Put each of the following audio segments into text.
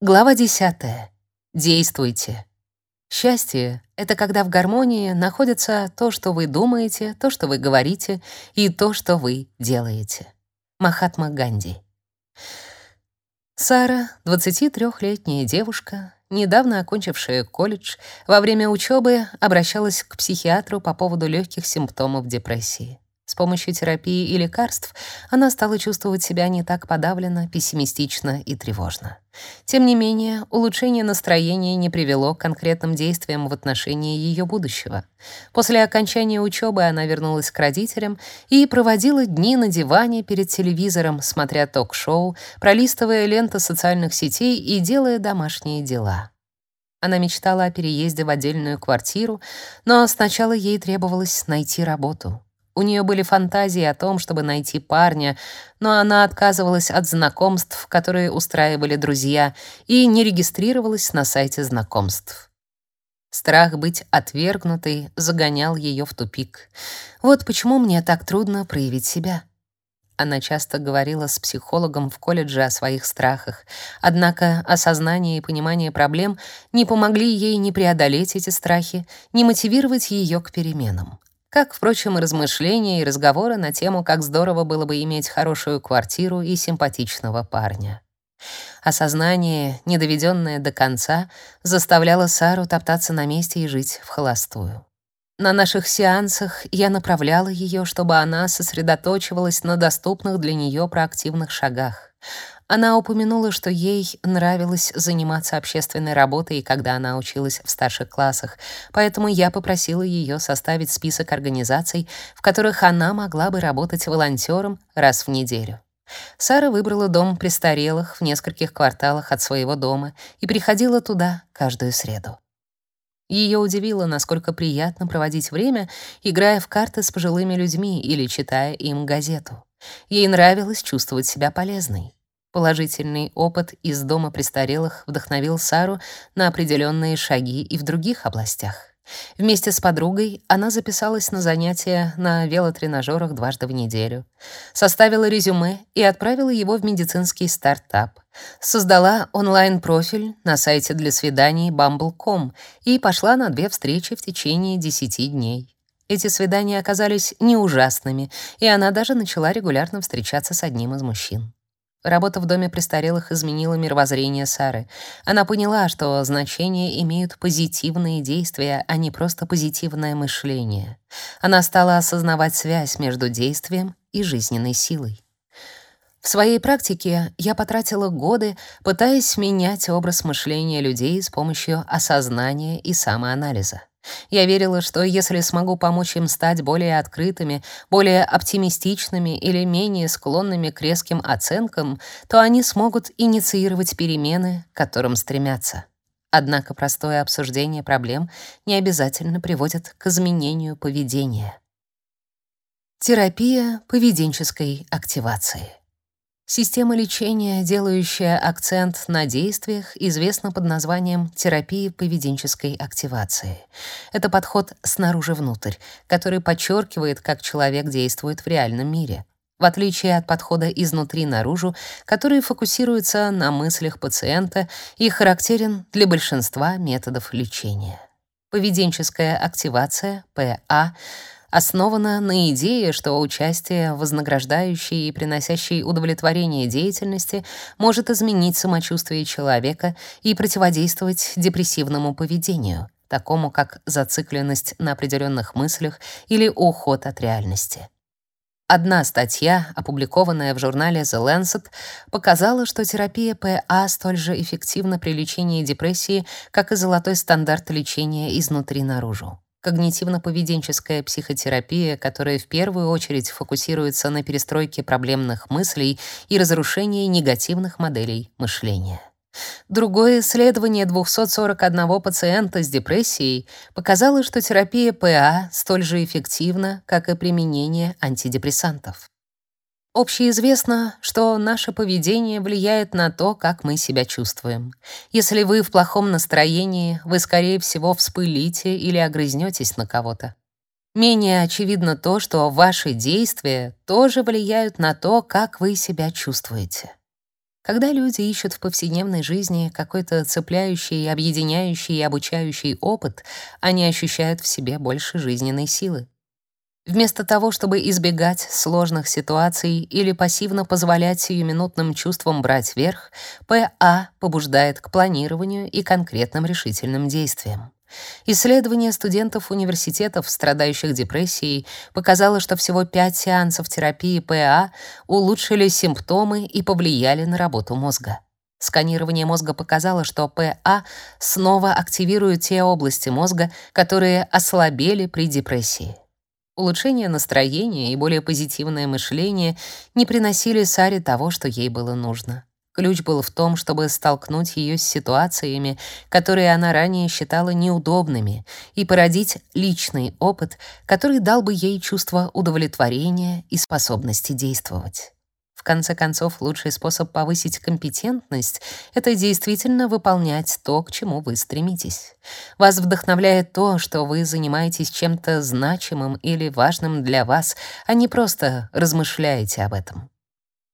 Глава 10. Действуйте. Счастье — это когда в гармонии находится то, что вы думаете, то, что вы говорите, и то, что вы делаете. Махатма Ганди. Сара, 23-летняя девушка, недавно окончившая колледж, во время учебы обращалась к психиатру по поводу легких симптомов депрессии. Помощью терапии и лекарств она стала чувствовать себя не так подавленно, пессимистично и тревожно. Тем не менее, улучшение настроения не привело к конкретным действиям в отношении ее будущего. После окончания учебы она вернулась к родителям и проводила дни на диване перед телевизором, смотря ток-шоу, пролистывая ленты социальных сетей и делая домашние дела. Она мечтала о переезде в отдельную квартиру, но сначала ей требовалось найти работу. У нее были фантазии о том, чтобы найти парня, но она отказывалась от знакомств, которые устраивали друзья, и не регистрировалась на сайте знакомств. Страх быть отвергнутой загонял ее в тупик. Вот почему мне так трудно проявить себя. Она часто говорила с психологом в колледже о своих страхах, однако осознание и понимание проблем не помогли ей ни преодолеть эти страхи, ни мотивировать ее к переменам. Как, впрочем, и размышления и разговоры на тему, как здорово было бы иметь хорошую квартиру и симпатичного парня. Осознание, недоведенное до конца, заставляло Сару топтаться на месте и жить в холостую. На наших сеансах я направляла ее, чтобы она сосредоточивалась на доступных для нее проактивных шагах. Она упомянула, что ей нравилось заниматься общественной работой, когда она училась в старших классах, поэтому я попросила ее составить список организаций, в которых она могла бы работать волонтером раз в неделю. Сара выбрала дом престарелых в нескольких кварталах от своего дома и приходила туда каждую среду. Ее удивило, насколько приятно проводить время, играя в карты с пожилыми людьми или читая им газету. Ей нравилось чувствовать себя полезной. Положительный опыт из дома престарелых вдохновил Сару на определенные шаги и в других областях. Вместе с подругой она записалась на занятия на велотренажерах дважды в неделю, составила резюме и отправила его в медицинский стартап, создала онлайн-профиль на сайте для свиданий Bumble.com и пошла на две встречи в течение 10 дней. Эти свидания оказались не ужасными, и она даже начала регулярно встречаться с одним из мужчин. Работа в доме престарелых изменила мировоззрение Сары. Она поняла, что значение имеют позитивные действия, а не просто позитивное мышление. Она стала осознавать связь между действием и жизненной силой. В своей практике я потратила годы, пытаясь менять образ мышления людей с помощью осознания и самоанализа. Я верила, что если смогу помочь им стать более открытыми, более оптимистичными или менее склонными к резким оценкам, то они смогут инициировать перемены, к которым стремятся. Однако простое обсуждение проблем не обязательно приводит к изменению поведения. Терапия поведенческой активации. Система лечения, делающая акцент на действиях, известна под названием терапии поведенческой активации. Это подход снаружи внутрь, который подчеркивает, как человек действует в реальном мире. В отличие от подхода изнутри наружу, который фокусируется на мыслях пациента и характерен для большинства методов лечения. Поведенческая активация, ПА, основана на идее, что участие вознаграждающей и приносящей удовлетворение деятельности может изменить самочувствие человека и противодействовать депрессивному поведению, такому как зацикленность на определенных мыслях или уход от реальности. Одна статья, опубликованная в журнале The Lancet, показала, что терапия ПА столь же эффективна при лечении депрессии, как и золотой стандарт лечения изнутри наружу. Когнитивно-поведенческая психотерапия, которая в первую очередь фокусируется на перестройке проблемных мыслей и разрушении негативных моделей мышления. Другое исследование 241 пациента с депрессией показало, что терапия ПА столь же эффективна, как и применение антидепрессантов. Общеизвестно, что наше поведение влияет на то, как мы себя чувствуем. Если вы в плохом настроении, вы, скорее всего, вспылите или огрызнетесь на кого-то. Менее очевидно то, что ваши действия тоже влияют на то, как вы себя чувствуете. Когда люди ищут в повседневной жизни какой-то цепляющий, объединяющий и обучающий опыт, они ощущают в себе больше жизненной силы. Вместо того, чтобы избегать сложных ситуаций или пассивно позволять сиюминутным чувствам брать верх, ПА побуждает к планированию и конкретным решительным действиям. Исследование студентов университетов, страдающих депрессией, показало, что всего 5 сеансов терапии ПА улучшили симптомы и повлияли на работу мозга. Сканирование мозга показало, что ПА снова активирует те области мозга, которые ослабели при депрессии. Улучшение настроения и более позитивное мышление не приносили Саре того, что ей было нужно. Ключ был в том, чтобы столкнуть ее с ситуациями, которые она ранее считала неудобными, и породить личный опыт, который дал бы ей чувство удовлетворения и способности действовать. В конце концов, лучший способ повысить компетентность — это действительно выполнять то, к чему вы стремитесь. Вас вдохновляет то, что вы занимаетесь чем-то значимым или важным для вас, а не просто размышляете об этом.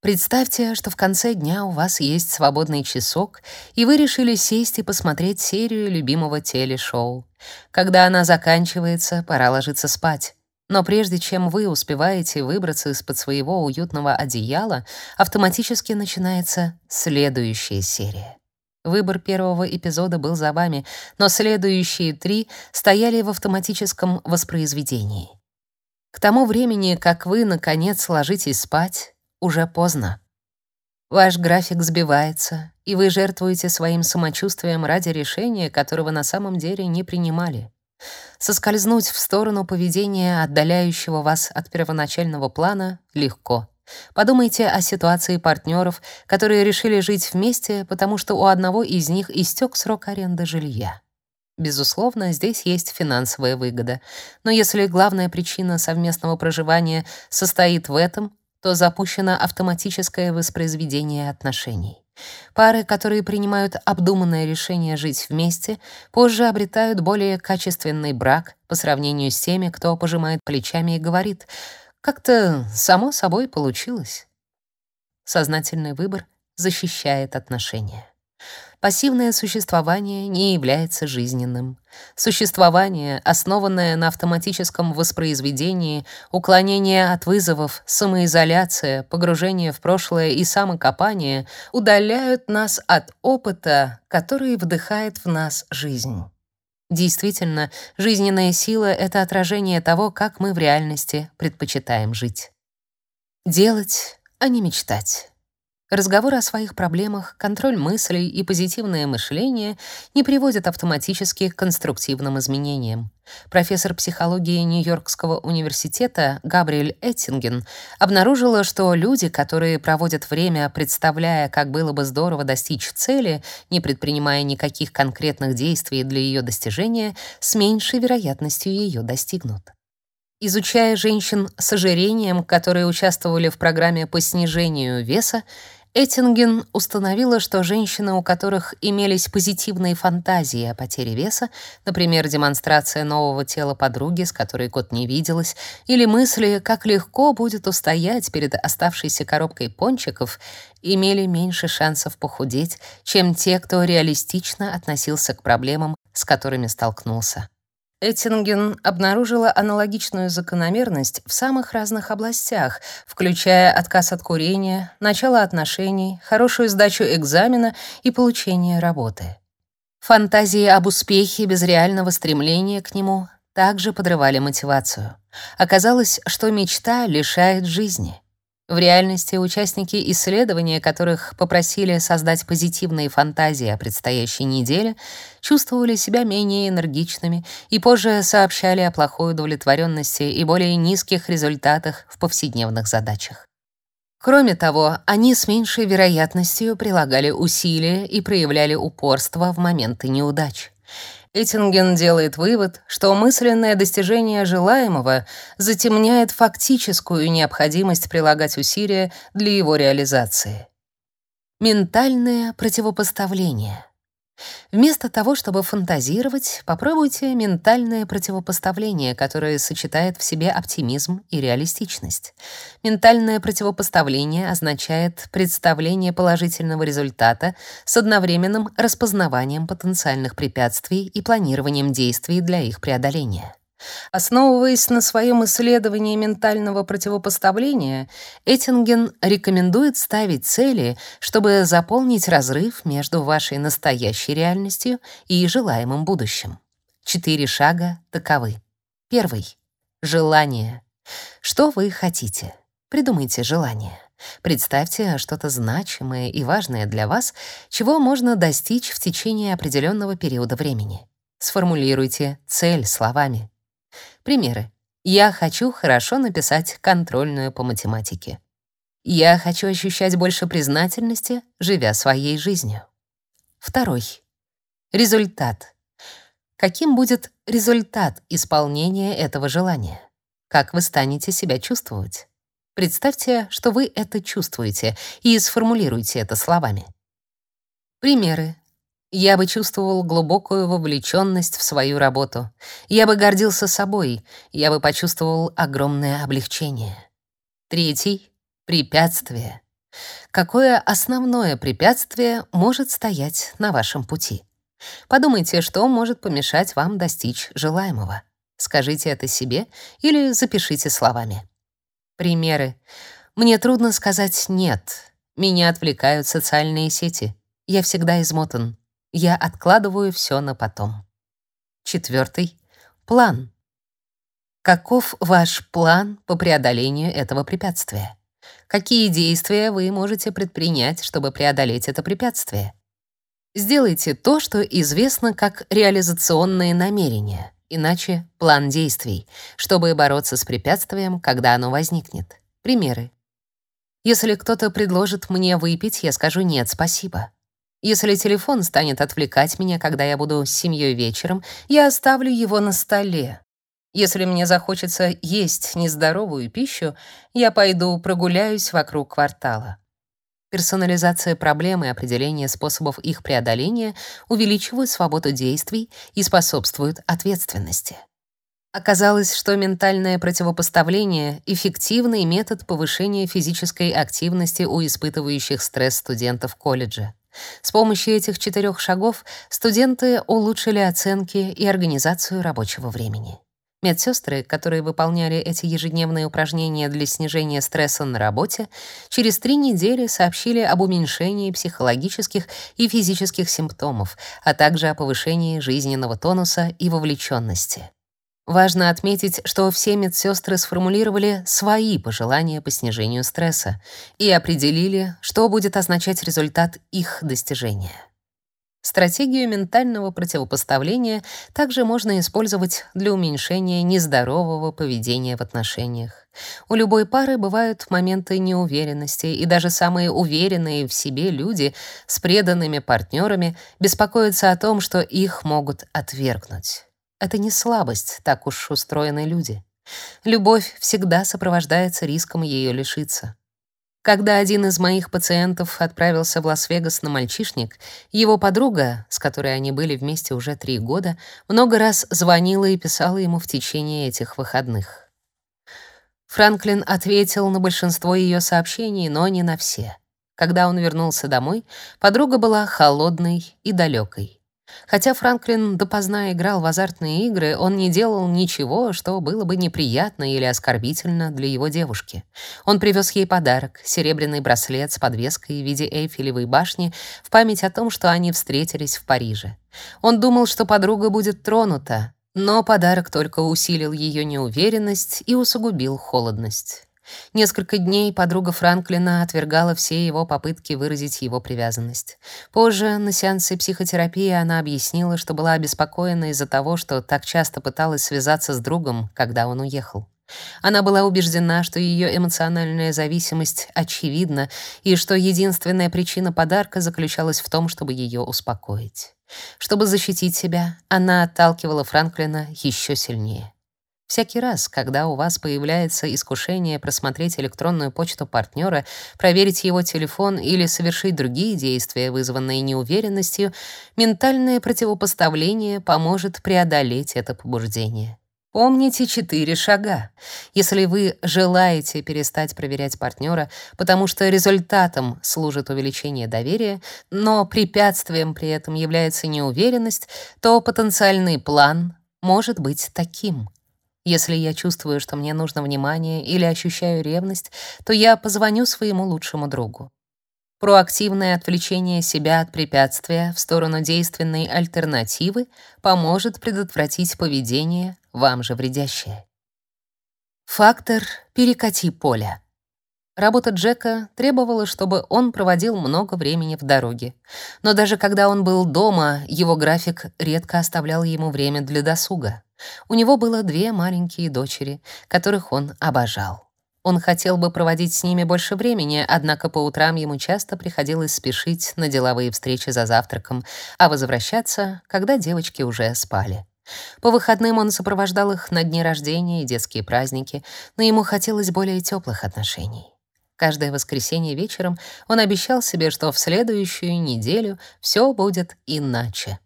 Представьте, что в конце дня у вас есть свободный часок, и вы решили сесть и посмотреть серию любимого телешоу. Когда она заканчивается, пора ложиться спать. Но прежде чем вы успеваете выбраться из-под своего уютного одеяла, автоматически начинается следующая серия. Выбор первого эпизода был за вами, но следующие три стояли в автоматическом воспроизведении. К тому времени, как вы, наконец, ложитесь спать, уже поздно. Ваш график сбивается, и вы жертвуете своим самочувствием ради решения, которого на самом деле не принимали. Соскользнуть в сторону поведения, отдаляющего вас от первоначального плана, легко. Подумайте о ситуации партнеров, которые решили жить вместе, потому что у одного из них истек срок аренды жилья. Безусловно, здесь есть финансовая выгода. Но если главная причина совместного проживания состоит в этом, то запущено автоматическое воспроизведение отношений. Пары, которые принимают обдуманное решение жить вместе, позже обретают более качественный брак по сравнению с теми, кто пожимает плечами и говорит «как-то само собой получилось». Сознательный выбор защищает отношения. Пассивное существование не является жизненным. Существование, основанное на автоматическом воспроизведении, уклонение от вызовов, самоизоляция, погружение в прошлое и самокопание удаляют нас от опыта, который вдыхает в нас жизнь. Действительно, жизненная сила — это отражение того, как мы в реальности предпочитаем жить. Делать, а не мечтать. Разговоры о своих проблемах, контроль мыслей и позитивное мышление не приводят автоматически к конструктивным изменениям. Профессор психологии Нью-Йоркского университета Габриэль Эттинген обнаружила, что люди, которые проводят время, представляя, как было бы здорово достичь цели, не предпринимая никаких конкретных действий для ее достижения, с меньшей вероятностью ее достигнут. Изучая женщин с ожирением, которые участвовали в программе по снижению веса, Эттинген установила, что женщины, у которых имелись позитивные фантазии о потере веса, например, демонстрация нового тела подруги, с которой год не виделась, или мысли, как легко будет устоять перед оставшейся коробкой пончиков, имели меньше шансов похудеть, чем те, кто реалистично относился к проблемам, с которыми столкнулся. Эттинген обнаружила аналогичную закономерность в самых разных областях, включая отказ от курения, начало отношений, хорошую сдачу экзамена и получение работы. Фантазии об успехе без реального стремления к нему также подрывали мотивацию. Оказалось, что мечта лишает жизни. В реальности участники исследования, которых попросили создать позитивные фантазии о предстоящей неделе, чувствовали себя менее энергичными и позже сообщали о плохой удовлетворенности и более низких результатах в повседневных задачах. Кроме того, они с меньшей вероятностью прилагали усилия и проявляли упорство в моменты неудач. Эттинген делает вывод, что мысленное достижение желаемого затемняет фактическую необходимость прилагать усилия для его реализации. Ментальное противопоставление. Вместо того, чтобы фантазировать, попробуйте ментальное противопоставление, которое сочетает в себе оптимизм и реалистичность. Ментальное противопоставление означает представление положительного результата с одновременным распознаванием потенциальных препятствий и планированием действий для их преодоления. Основываясь на своем исследовании ментального противопоставления, Эттинген рекомендует ставить цели, чтобы заполнить разрыв между вашей настоящей реальностью и желаемым будущим. Четыре шага таковы. Первый желание. Что вы хотите? Придумайте желание. Представьте что-то значимое и важное для вас, чего можно достичь в течение определенного периода времени. Сформулируйте цель словами. Примеры. Я хочу хорошо написать контрольную по математике. Я хочу ощущать больше признательности, живя своей жизнью. Второй. Результат. Каким будет результат исполнения этого желания? Как вы станете себя чувствовать? Представьте, что вы это чувствуете, и сформулируйте это словами. Примеры. Я бы чувствовал глубокую вовлеченность в свою работу. Я бы гордился собой. Я бы почувствовал огромное облегчение. Третий — препятствие. Какое основное препятствие может стоять на вашем пути? Подумайте, что может помешать вам достичь желаемого. Скажите это себе или запишите словами. Примеры. Мне трудно сказать «нет». Меня отвлекают социальные сети. Я всегда измотан. Я откладываю все на потом. Четвертый — план. Каков ваш план по преодолению этого препятствия? Какие действия вы можете предпринять, чтобы преодолеть это препятствие? Сделайте то, что известно как реализационные намерения, иначе план действий, чтобы бороться с препятствием, когда оно возникнет. Примеры. Если кто-то предложит мне выпить, я скажу «нет, спасибо». Если телефон станет отвлекать меня, когда я буду с семьей вечером, я оставлю его на столе. Если мне захочется есть нездоровую пищу, я пойду прогуляюсь вокруг квартала. Персонализация проблем и определение способов их преодоления увеличивают свободу действий и способствуют ответственности. Оказалось, что ментальное противопоставление — эффективный метод повышения физической активности у испытывающих стресс студентов колледжа. С помощью этих четырех шагов студенты улучшили оценки и организацию рабочего времени. Медсестры, которые выполняли эти ежедневные упражнения для снижения стресса на работе, через три недели сообщили об уменьшении психологических и физических симптомов, а также о повышении жизненного тонуса и вовлеченности. Важно отметить, что все медсестры сформулировали свои пожелания по снижению стресса и определили, что будет означать результат их достижения. Стратегию ментального противопоставления также можно использовать для уменьшения нездорового поведения в отношениях. У любой пары бывают моменты неуверенности, и даже самые уверенные в себе люди с преданными партнерами беспокоятся о том, что их могут отвергнуть. Это не слабость, так уж устроены люди. Любовь всегда сопровождается риском ее лишиться. Когда один из моих пациентов отправился в Лас-Вегас на мальчишник, его подруга, с которой они были вместе уже три года, много раз звонила и писала ему в течение этих выходных. Франклин ответил на большинство ее сообщений, но не на все. Когда он вернулся домой, подруга была холодной и далекой. Хотя Франклин допоздна играл в азартные игры, он не делал ничего, что было бы неприятно или оскорбительно для его девушки. Он привез ей подарок — серебряный браслет с подвеской в виде Эйфелевой башни в память о том, что они встретились в Париже. Он думал, что подруга будет тронута, но подарок только усилил ее неуверенность и усугубил холодность. Несколько дней подруга Франклина отвергала все его попытки выразить его привязанность. Позже, на сеансе психотерапии, она объяснила, что была обеспокоена из-за того, что так часто пыталась связаться с другом, когда он уехал. Она была убеждена, что ее эмоциональная зависимость очевидна и что единственная причина подарка заключалась в том, чтобы ее успокоить. Чтобы защитить себя, она отталкивала Франклина еще сильнее. Всякий раз, когда у вас появляется искушение просмотреть электронную почту партнера, проверить его телефон или совершить другие действия, вызванные неуверенностью, ментальное противопоставление поможет преодолеть это побуждение. Помните четыре шага. Если вы желаете перестать проверять партнера, потому что результатом служит увеличение доверия, но препятствием при этом является неуверенность, то потенциальный план может быть таким. Если я чувствую, что мне нужно внимание или ощущаю ревность, то я позвоню своему лучшему другу. Проактивное отвлечение себя от препятствия в сторону действенной альтернативы поможет предотвратить поведение, вам же вредящее. Фактор «перекати поле». Работа Джека требовала, чтобы он проводил много времени в дороге. Но даже когда он был дома, его график редко оставлял ему время для досуга. У него было две маленькие дочери, которых он обожал. Он хотел бы проводить с ними больше времени, однако по утрам ему часто приходилось спешить на деловые встречи за завтраком, а возвращаться, когда девочки уже спали. По выходным он сопровождал их на дни рождения и детские праздники, но ему хотелось более теплых отношений. Каждое воскресенье вечером он обещал себе, что в следующую неделю все будет иначе.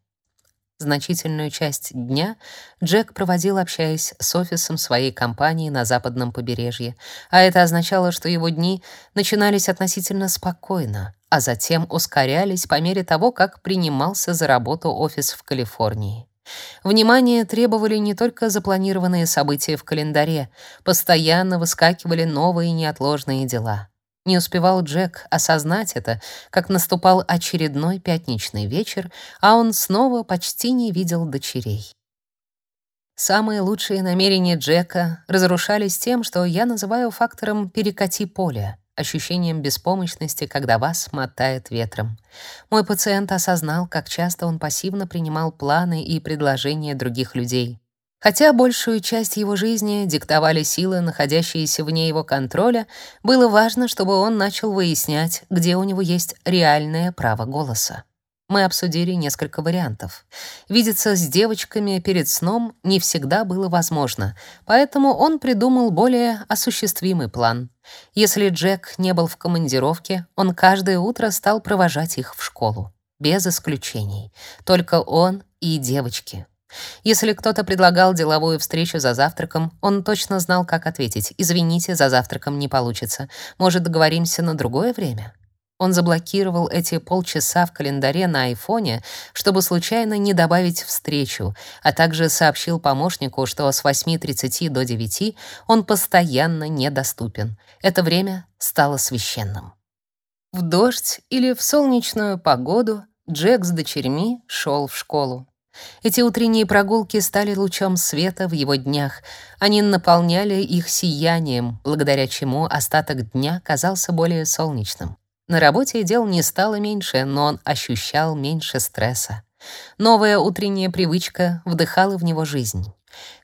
Значительную часть дня Джек проводил, общаясь с офисом своей компании на западном побережье, а это означало, что его дни начинались относительно спокойно, а затем ускорялись по мере того, как принимался за работу офис в Калифорнии. Внимание требовали не только запланированные события в календаре, постоянно выскакивали новые неотложные дела. Не успевал Джек осознать это, как наступал очередной пятничный вечер, а он снова почти не видел дочерей. Самые лучшие намерения Джека разрушались тем, что я называю фактором «перекати поле», ощущением беспомощности, когда вас мотает ветром. Мой пациент осознал, как часто он пассивно принимал планы и предложения других людей. Хотя большую часть его жизни диктовали силы, находящиеся вне его контроля, было важно, чтобы он начал выяснять, где у него есть реальное право голоса. Мы обсудили несколько вариантов. Видеться с девочками перед сном не всегда было возможно, поэтому он придумал более осуществимый план. Если Джек не был в командировке, он каждое утро стал провожать их в школу. Без исключений. Только он и девочки. Если кто-то предлагал деловую встречу за завтраком, он точно знал, как ответить. «Извините, за завтраком не получится. Может, договоримся на другое время?» Он заблокировал эти полчаса в календаре на айфоне, чтобы случайно не добавить встречу, а также сообщил помощнику, что с 8.30 до 9 он постоянно недоступен. Это время стало священным. В дождь или в солнечную погоду Джек с дочерьми шел в школу. Эти утренние прогулки стали лучом света в его днях. Они наполняли их сиянием, благодаря чему остаток дня казался более солнечным. На работе дел не стало меньше, но он ощущал меньше стресса. Новая утренняя привычка вдыхала в него жизнь.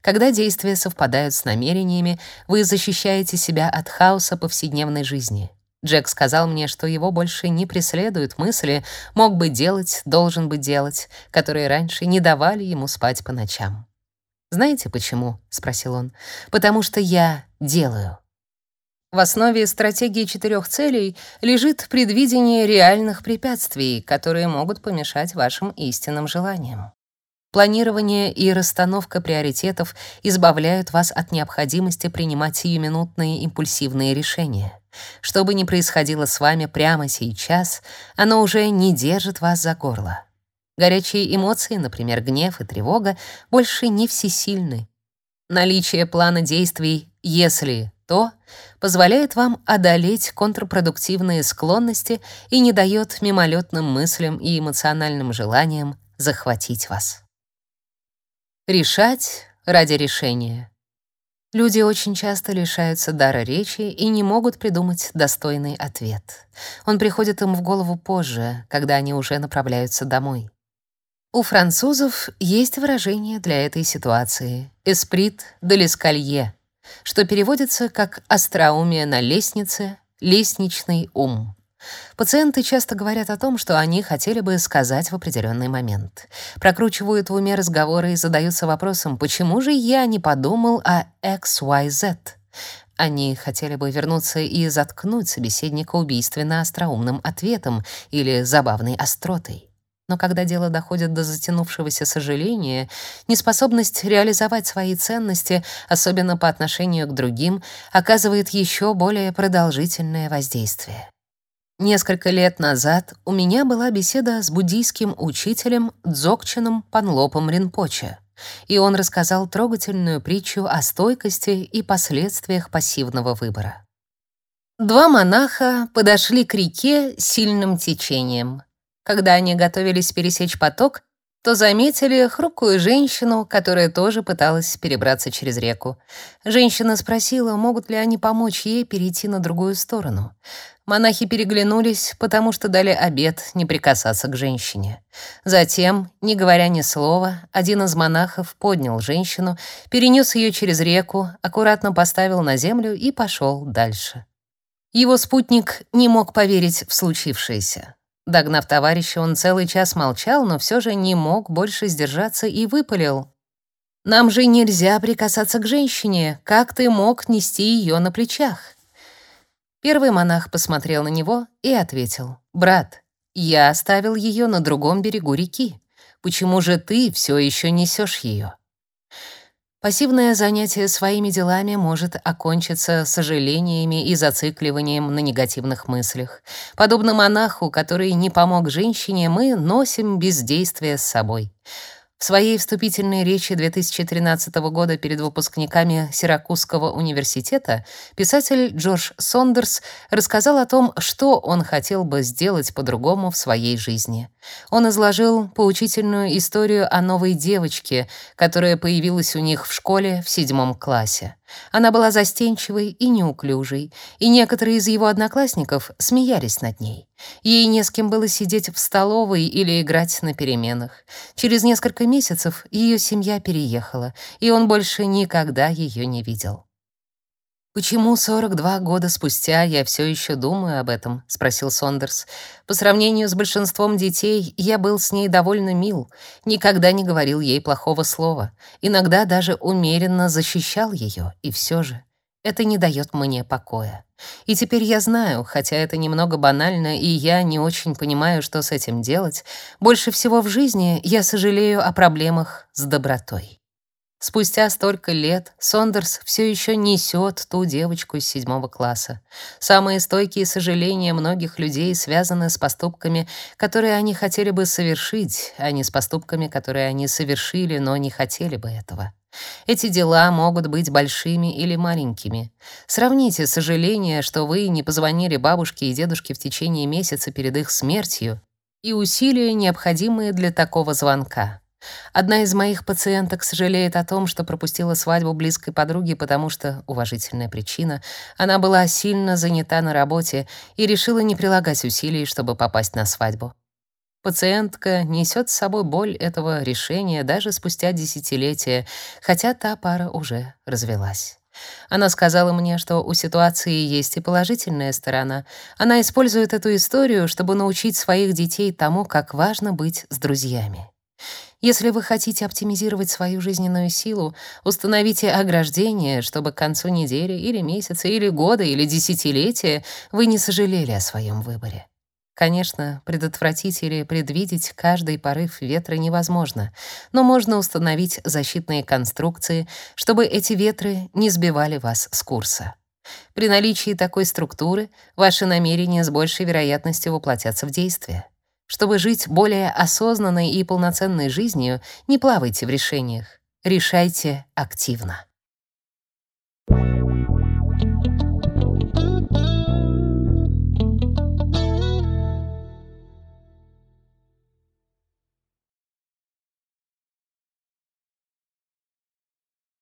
Когда действия совпадают с намерениями, вы защищаете себя от хаоса повседневной жизни. Джек сказал мне, что его больше не преследуют мысли «мог бы делать, должен бы делать», которые раньше не давали ему спать по ночам. «Знаете почему?» — спросил он. «Потому что я делаю». В основе стратегии четырех целей лежит предвидение реальных препятствий, которые могут помешать вашим истинным желаниям. Планирование и расстановка приоритетов избавляют вас от необходимости принимать сиюминутные импульсивные решения. Что бы ни происходило с вами прямо сейчас, оно уже не держит вас за горло. Горячие эмоции, например, гнев и тревога, больше не всесильны. Наличие плана действий «если то» позволяет вам одолеть контрпродуктивные склонности и не дает мимолетным мыслям и эмоциональным желаниям захватить вас. Решать ради решения. Люди очень часто лишаются дара речи и не могут придумать достойный ответ. Он приходит им в голову позже, когда они уже направляются домой. У французов есть выражение для этой ситуации «esprit de l'escalier», что переводится как «остроумие на лестнице», «лестничный ум». Пациенты часто говорят о том, что они хотели бы сказать в определенный момент. Прокручивают в уме разговоры и задаются вопросом, почему же я не подумал о XYZ? Они хотели бы вернуться и заткнуть собеседника убийственно остроумным ответом или забавной остротой. Но когда дело доходит до затянувшегося сожаления, неспособность реализовать свои ценности, особенно по отношению к другим, оказывает еще более продолжительное воздействие. Несколько лет назад у меня была беседа с буддийским учителем Дзогчином Панлопом Ринпоче, и он рассказал трогательную притчу о стойкости и последствиях пассивного выбора. Два монаха подошли к реке сильным течением. Когда они готовились пересечь поток, то заметили хрупкую женщину, которая тоже пыталась перебраться через реку. Женщина спросила, могут ли они помочь ей перейти на другую сторону. Монахи переглянулись, потому что дали обет не прикасаться к женщине. Затем, не говоря ни слова, один из монахов поднял женщину, перенес ее через реку, аккуратно поставил на землю и пошел дальше. Его спутник не мог поверить в случившееся. Догнав товарища, он целый час молчал, но все же не мог больше сдержаться и выпалил. «Нам же нельзя прикасаться к женщине. Как ты мог нести ее на плечах?» Первый монах посмотрел на него и ответил. «Брат, я оставил ее на другом берегу реки. Почему же ты все еще несешь ее?» Пассивное занятие своими делами может окончиться сожалениями и зацикливанием на негативных мыслях. Подобно монаху, который не помог женщине, мы носим бездействие с собой. В своей вступительной речи 2013 года перед выпускниками Сиракузского университета писатель Джордж Сондерс рассказал о том, что он хотел бы сделать по-другому в своей жизни. Он изложил поучительную историю о новой девочке, которая появилась у них в школе в седьмом классе. Она была застенчивой и неуклюжей, и некоторые из его одноклассников смеялись над ней. Ей не с кем было сидеть в столовой или играть на переменах. Через несколько месяцев ее семья переехала, и он больше никогда ее не видел. «Почему 42 года спустя я все еще думаю об этом?» — спросил Сондерс. «По сравнению с большинством детей, я был с ней довольно мил, никогда не говорил ей плохого слова, иногда даже умеренно защищал ее, и все же это не дает мне покоя. И теперь я знаю, хотя это немного банально, и я не очень понимаю, что с этим делать, больше всего в жизни я сожалею о проблемах с добротой». Спустя столько лет Сондерс все еще несет ту девочку из седьмого класса. Самые стойкие сожаления многих людей связаны с поступками, которые они хотели бы совершить, а не с поступками, которые они совершили, но не хотели бы этого. Эти дела могут быть большими или маленькими. Сравните сожаление, что вы не позвонили бабушке и дедушке в течение месяца перед их смертью, и усилия, необходимые для такого звонка. Одна из моих пациенток сожалеет о том, что пропустила свадьбу близкой подруги, потому что, уважительная причина, она была сильно занята на работе и решила не прилагать усилий, чтобы попасть на свадьбу. Пациентка несет с собой боль этого решения даже спустя десятилетия, хотя та пара уже развелась. Она сказала мне, что у ситуации есть и положительная сторона. Она использует эту историю, чтобы научить своих детей тому, как важно быть с друзьями. Если вы хотите оптимизировать свою жизненную силу, установите ограждение, чтобы к концу недели или месяца или года или десятилетия вы не сожалели о своем выборе. Конечно, предотвратить или предвидеть каждый порыв ветра невозможно, но можно установить защитные конструкции, чтобы эти ветры не сбивали вас с курса. При наличии такой структуры ваши намерения с большей вероятностью воплотятся в действие. Чтобы жить более осознанной и полноценной жизнью, не плавайте в решениях. Решайте активно. Thank you